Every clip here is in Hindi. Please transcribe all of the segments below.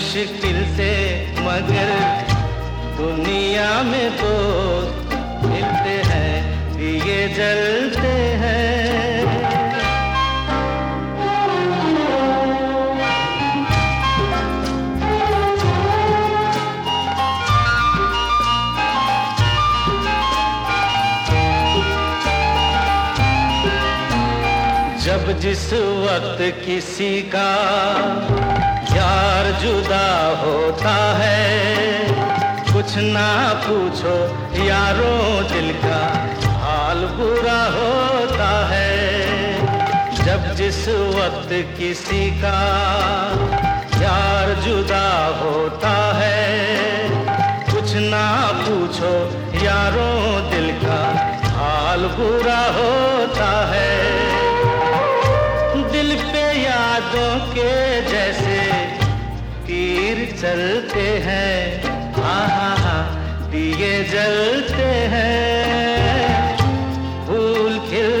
मुश्किल से, मगर दुनिया में तो मिलते हैं दिए जलते हैं। जब जिस वक्त किसी का यार जुदा होता है। कुछ ना पूछो, यारों दिल का हाल बुरा होता है। जब जिस वक्त किसी का यार जुदा होता है, कुछ ना पूछो, यारों दिल का हाल बुरा होता है। दिल पे यादों के चलते हैं। हाँ हाँ हाँ दिए जलते हैं। फूल खिलते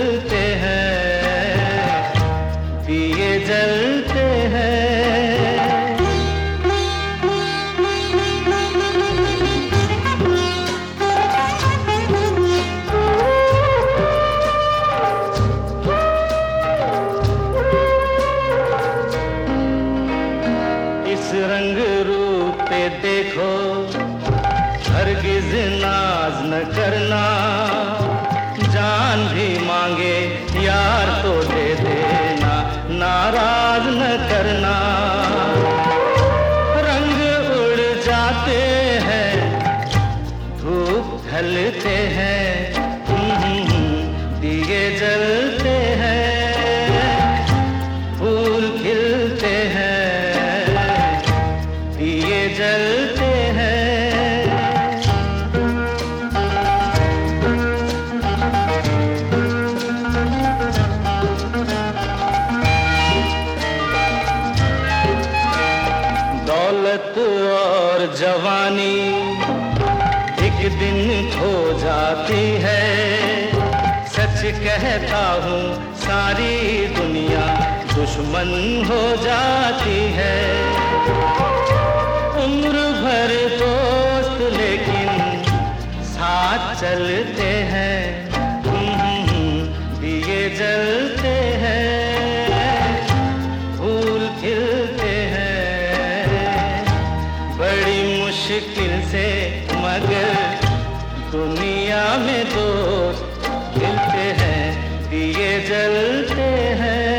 रंग रूप पे देखो, हरगिज नाज न करना। जान भी मांगे, यार तो दे देना। नाराज़ न करना। रंग उड़ जाते हैं, धूप ढलते हैं। और जवानी एक दिन खो जाती है। सच कहता हूँ, सारी दुनिया दुश्मन हो जाती है। उम्र भर दोस्त लेकिन साथ चलते हैं। मुश्किल से मगर दुनिया में दोस्त मिलते हैं दिए जलते हैं।